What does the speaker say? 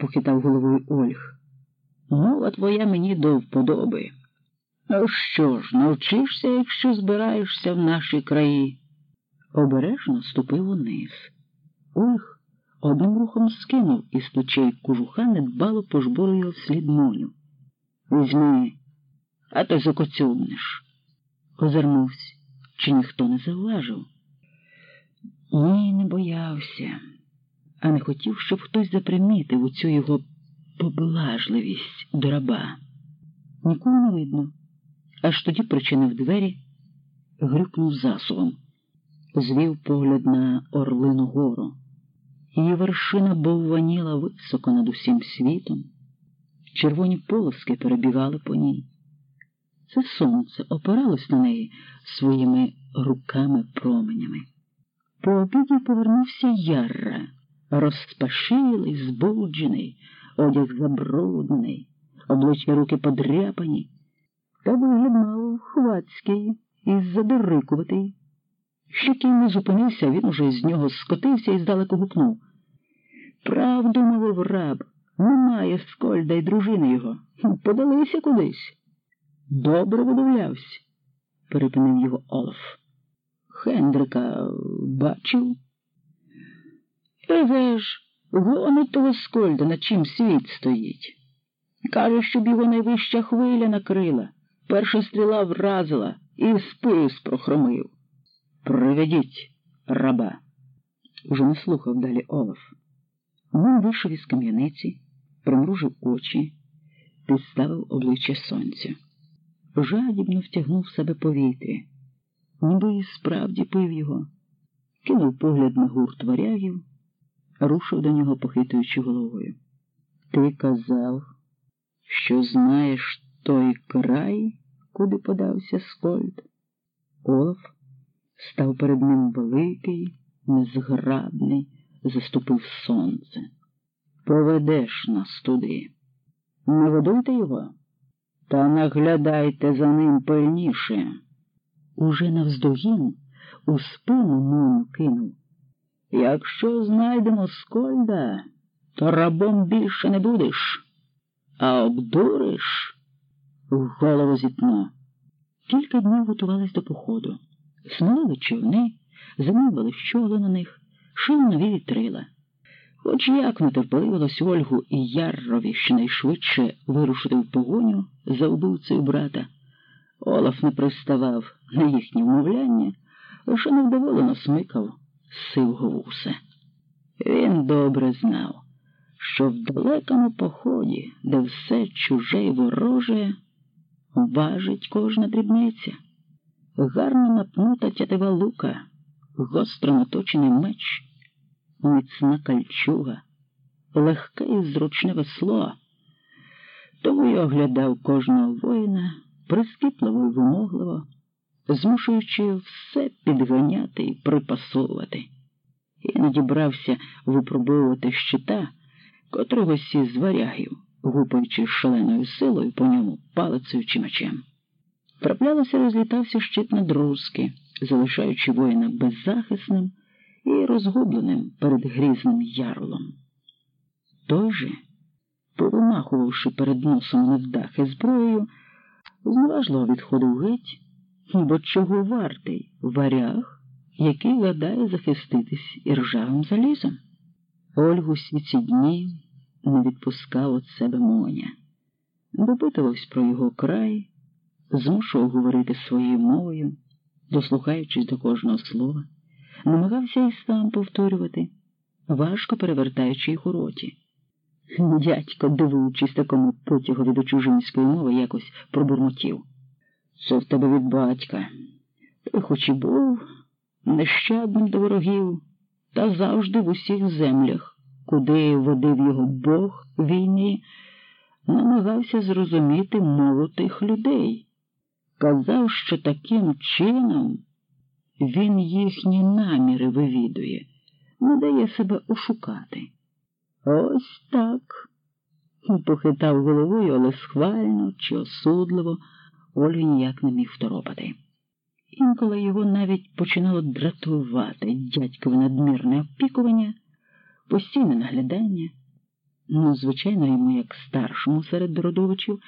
похитав головою Ольг. Мова твоя мені до вподоби. А що ж, навчишся, якщо збираєшся в наші краї? Обережно ступив униз. Ольг одним рухом скинув із плечей кожуха, недбало пожбурив вслід моню. Візьми, а то закоцюбнеш. Озирнувся, чи ніхто не зауважив. Ні, не боявся, а не хотів, щоб хтось запримітив у цю його поблажливість до раба. Нікого не видно. Аж тоді причинив двері, грюкнув засувом, звів погляд на Орлину гору. Її вершина бовваніла високо над усім світом, червоні полоски перебігали по ній. Це сонце опиралось на неї своїми руками променями. По обіді повернувся Ярра, розпашилий, збуджений, одяг забруднений, обличчя руки подряпані, та вигляд мав хвацький і задирикуватий. Ще кінь не зупинився, він уже з нього скотився і здалеку гукнув. Правду мовив раб, немає скольда й дружини його. Подалися кудись. Добре видивлявся, перепинив його Олаф. Хендрика бачив. Еге ж, гонить того скольда, на чим світ стоїть. Каже, щоб його найвища хвиля накрила, перша стріла вразила і спис прохромив. Приведіть раба. Уже не слухав далі Олаф. Він вийшов із кам'яниці, примружив очі, підставив обличчя сонця. Жадібно втягнув в себе повітря, ніби і справді пив його, кинув погляд на гурт варягів, рушив до нього, похитуючи головою. Ти казав, що знаєш той край, куди подався Скольд? Олаф став перед ним великий, незграбний, заступив сонце. Поведеш нас туди. Не ведуйте його, та наглядайте за ним пильніше. Уже навздогін у спину мону кинув. Якщо знайдемо Скольда, то рабом більше не будеш, а обдуриш в голову зітно. Кілька днів готувались до походу, смолили човни, замовили щоли на них, шили нові вітрила. Хоч як нетерпеливилось Ольгу і Яррові щонайшвидше вирушити в погоню за вбивцею брата, Олаф не приставав на їхні вмовляння, лише невдоволено смикав сивого вуса. Він добре знав, що в далекому поході, де все чуже й вороже, важить кожна дрібниця, гарно напнута тятива лука, гостро наточений меч, міцна кальчуга, легке і зручне весло. Тому й оглядав кожного воїна прискіпливо й вимогливо, змушуючи все підганяти і припасовувати. Іноді брався випробовувати щита котрогось із варягів, гупаючи шаленою силою по ньому палицею чи мечем. Траплялося, розлітався щит на друзки, залишаючи воїна беззахисним і розгубленим перед грізним ярлом. Той же, повимахувавши перед носом невдахи зброєю, зневажливо відходив геть, бо чого вартий варяг, який ладає захиститись іржавим залізом. Ольгу всі ці дні не відпускав від себе Моня, допитувався про його край, змушував говорити своєю мовою, дослухаючись до кожного слова, намагався і сам повторювати, важко перевертаючи їх у роті. Дядько, дивуючись такому потягові до чужинської мови, якось пробурмотів. Це в тебе від батька. Той хоч і був нещадним до ворогів, та завжди в усіх землях, куди водив його Бог війни, намагався зрозуміти мову тих людей. Казав, що таким чином він їхні наміри вивідує, не дає себе ошукати. Ось так. Похитав головою, але схвально чи осудливо Ольга ніяк не міг второпати. Інколи його навіть починало дратувати дядькове надмірне опікування, постійне наглядання. Ну, звичайно, йому, як старшому серед родовичів,